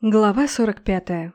Глава 45.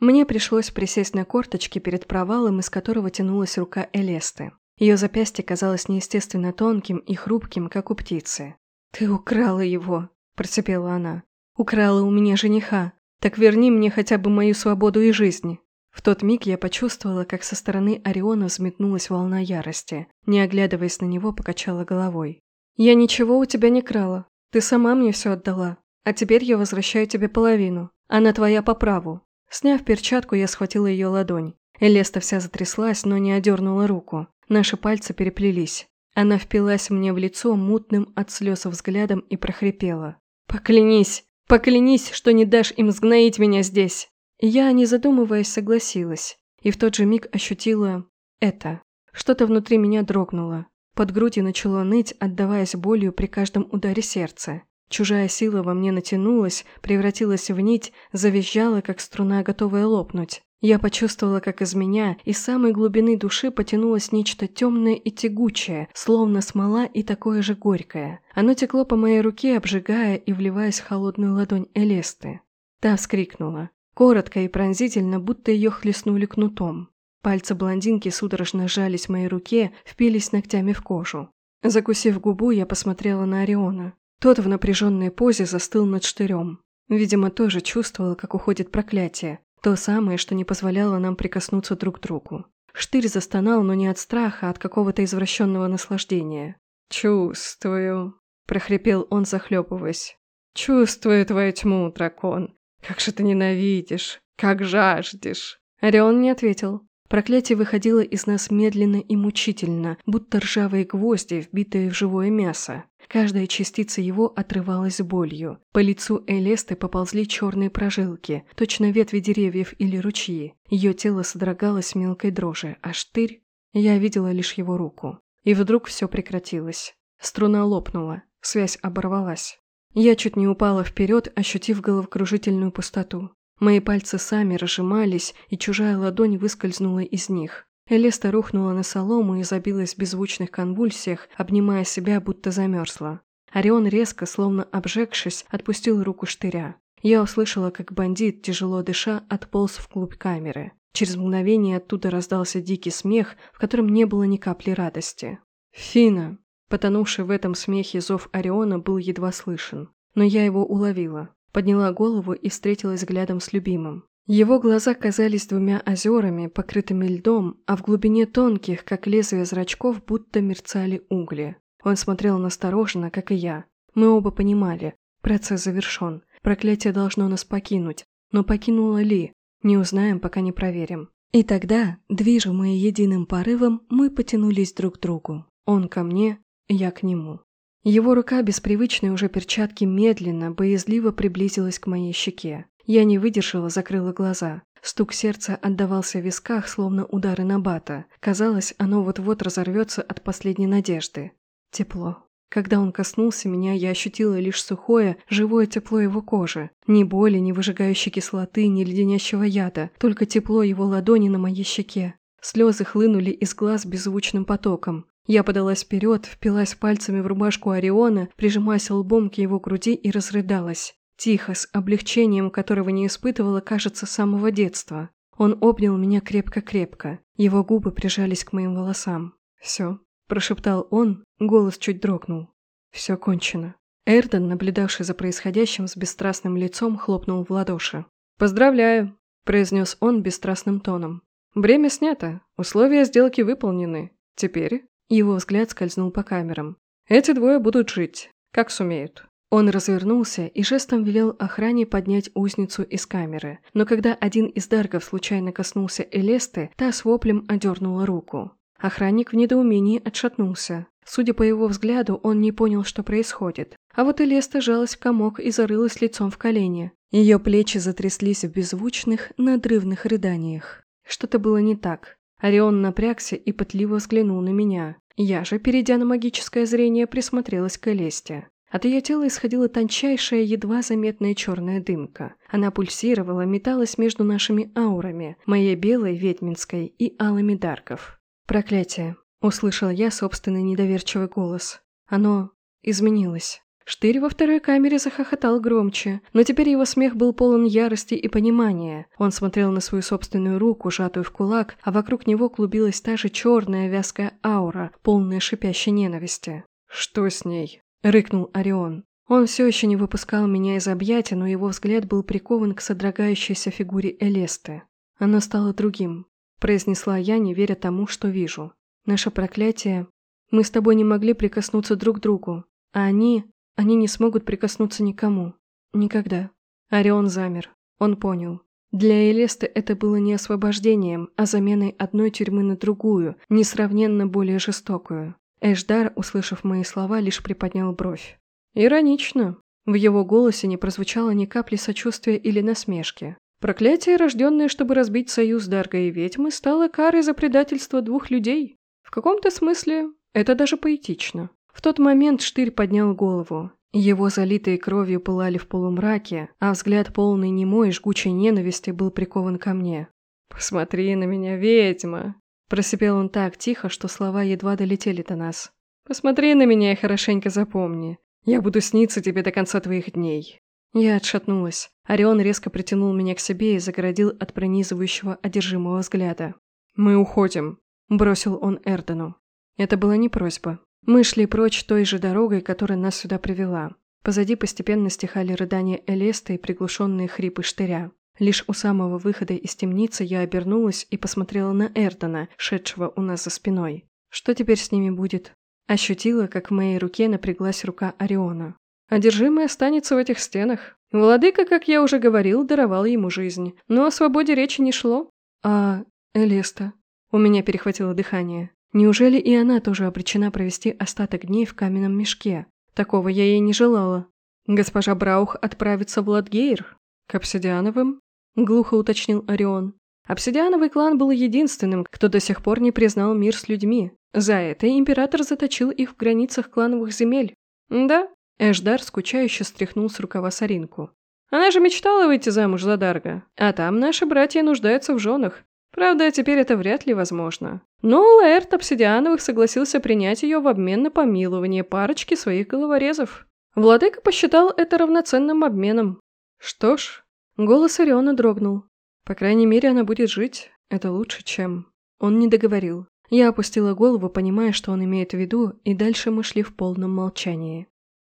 Мне пришлось присесть на корточки перед провалом, из которого тянулась рука Элесты. Ее запястье казалось неестественно тонким и хрупким, как у птицы. «Ты украла его!» – процепела она. «Украла у меня жениха. Так верни мне хотя бы мою свободу и жизнь». В тот миг я почувствовала, как со стороны Ориона взметнулась волна ярости. Не оглядываясь на него, покачала головой. «Я ничего у тебя не крала. Ты сама мне все отдала. А теперь я возвращаю тебе половину. Она твоя по праву. Сняв перчатку, я схватила ее ладонь. Элеста вся затряслась, но не одернула руку. Наши пальцы переплелись. Она впилась мне в лицо мутным от слез взглядом и прохрипела. «Поклянись! Поклянись, что не дашь им сгноить меня здесь!» Я, не задумываясь, согласилась. И в тот же миг ощутила это. Что-то внутри меня дрогнуло. Под грудью начало ныть, отдаваясь болью при каждом ударе сердца. Чужая сила во мне натянулась, превратилась в нить, завизжала, как струна, готовая лопнуть. Я почувствовала, как из меня, из самой глубины души потянулось нечто темное и тягучее, словно смола и такое же горькое. Оно текло по моей руке, обжигая и вливаясь в холодную ладонь Элесты. Та вскрикнула. Коротко и пронзительно, будто ее хлестнули кнутом. Пальцы блондинки судорожно сжались в моей руке, впились ногтями в кожу. Закусив губу, я посмотрела на Ориона. Тот в напряженной позе застыл над штырем. Видимо, тоже чувствовал, как уходит проклятие. То самое, что не позволяло нам прикоснуться друг к другу. Штырь застонал, но не от страха, а от какого-то извращенного наслаждения. «Чувствую», – прохрипел он, захлебываясь. «Чувствую твою тьму, дракон. Как же ты ненавидишь, как жаждешь». Орион не ответил. Проклятие выходило из нас медленно и мучительно, будто ржавые гвозди, вбитые в живое мясо. Каждая частица его отрывалась болью. По лицу Элесты поползли черные прожилки, точно ветви деревьев или ручьи. Ее тело содрогалось мелкой дрожи, а штырь... Я видела лишь его руку. И вдруг все прекратилось. Струна лопнула, связь оборвалась. Я чуть не упала вперед, ощутив головокружительную пустоту. Мои пальцы сами разжимались, и чужая ладонь выскользнула из них. Элеста рухнула на солому и забилась в беззвучных конвульсиях, обнимая себя, будто замерзла. Орион резко, словно обжегшись, отпустил руку штыря. Я услышала, как бандит, тяжело дыша, отполз вглубь камеры. Через мгновение оттуда раздался дикий смех, в котором не было ни капли радости. «Фина!» Потонувший в этом смехе зов Ориона был едва слышен. Но я его уловила. Подняла голову и встретилась взглядом с любимым. Его глаза казались двумя озерами, покрытыми льдом, а в глубине тонких, как лезвие зрачков, будто мерцали угли. Он смотрел настороженно, как и я. Мы оба понимали, процесс завершен, проклятие должно нас покинуть, но покинуло ли, не узнаем, пока не проверим. И тогда, движимые единым порывом, мы потянулись друг к другу. Он ко мне, я к нему. Его рука без привычной уже перчатки медленно, боязливо приблизилась к моей щеке. Я не выдержала, закрыла глаза. Стук сердца отдавался в висках, словно удары на бата. Казалось, оно вот-вот разорвется от последней надежды. Тепло. Когда он коснулся меня, я ощутила лишь сухое, живое тепло его кожи. Ни боли, ни выжигающей кислоты, ни леденящего яда, только тепло его ладони на моей щеке. Слезы хлынули из глаз беззвучным потоком. Я подалась вперед, впилась пальцами в рубашку Ориона, прижимаясь лбом к его груди и разрыдалась. Тихо, с облегчением, которого не испытывала, кажется, с самого детства. Он обнял меня крепко-крепко. Его губы прижались к моим волосам. «Все», – прошептал он, голос чуть дрогнул. «Все кончено». Эрден, наблюдавший за происходящим с бесстрастным лицом, хлопнул в ладоши. «Поздравляю», – произнес он бесстрастным тоном. «Бремя снято, условия сделки выполнены. Теперь его взгляд скользнул по камерам. «Эти двое будут жить, как сумеют». Он развернулся и жестом велел охране поднять узницу из камеры, но когда один из даргов случайно коснулся Элесты, та с воплем одернула руку. Охранник в недоумении отшатнулся. Судя по его взгляду, он не понял, что происходит. А вот Элеста жалась в комок и зарылась лицом в колени. Ее плечи затряслись в беззвучных, надрывных рыданиях. Что-то было не так. Орион напрягся и пытливо взглянул на меня. Я же, перейдя на магическое зрение, присмотрелась к Элесте. От ее тела исходила тончайшая, едва заметная черная дымка. Она пульсировала, металась между нашими аурами, моей белой, ведьминской и алыми дарков. «Проклятие!» – услышал я собственный недоверчивый голос. Оно изменилось. Штырь во второй камере захохотал громче, но теперь его смех был полон ярости и понимания. Он смотрел на свою собственную руку, сжатую в кулак, а вокруг него клубилась та же черная вязкая аура, полная шипящей ненависти. «Что с ней?» – рыкнул Орион. Он все еще не выпускал меня из объятия, но его взгляд был прикован к содрогающейся фигуре Элесты. Оно стало другим, произнесла я, не веря тому, что вижу. Наше проклятие... Мы с тобой не могли прикоснуться друг к другу, а они... Они не смогут прикоснуться никому. Никогда. Орион замер. Он понял. Для Элесты это было не освобождением, а заменой одной тюрьмы на другую, несравненно более жестокую. Эшдар, услышав мои слова, лишь приподнял бровь. Иронично. В его голосе не прозвучало ни капли сочувствия или насмешки. Проклятие, рожденное, чтобы разбить союз Дарга и ведьмы, стало карой за предательство двух людей. В каком-то смысле это даже поэтично. В тот момент Штырь поднял голову. Его залитые кровью пылали в полумраке, а взгляд полный немой жгучей ненависти был прикован ко мне. «Посмотри на меня, ведьма!» Просипел он так тихо, что слова едва долетели до нас. «Посмотри на меня и хорошенько запомни. Я буду сниться тебе до конца твоих дней». Я отшатнулась. Орион резко притянул меня к себе и загородил от пронизывающего одержимого взгляда. «Мы уходим», – бросил он Эрдену. Это была не просьба. Мы шли прочь той же дорогой, которая нас сюда привела. Позади постепенно стихали рыдания Элеста и приглушенные хрипы штыря. Лишь у самого выхода из темницы я обернулась и посмотрела на Эрдона, шедшего у нас за спиной. Что теперь с ними будет? Ощутила, как в моей руке напряглась рука Ориона. Одержимый останется в этих стенах. Владыка, как я уже говорил, даровал ему жизнь. Но о свободе речи не шло. А Элеста? У меня перехватило дыхание. Неужели и она тоже обречена провести остаток дней в каменном мешке? Такого я ей не желала. Госпожа Браух отправится в Ладгейр? К Обсидиановым? Глухо уточнил Орион. Обсидиановый клан был единственным, кто до сих пор не признал мир с людьми. За это император заточил их в границах клановых земель. Да, Эшдар скучающе стряхнул с рукава соринку. Она же мечтала выйти замуж за Дарга, а там наши братья нуждаются в женах. Правда, теперь это вряд ли возможно. Но Лаэрт Обсидиановых согласился принять ее в обмен на помилование парочки своих головорезов. Владыка посчитал это равноценным обменом. Что ж, голос Ориона дрогнул. По крайней мере, она будет жить. Это лучше, чем... Он не договорил. Я опустила голову, понимая, что он имеет в виду, и дальше мы шли в полном молчании.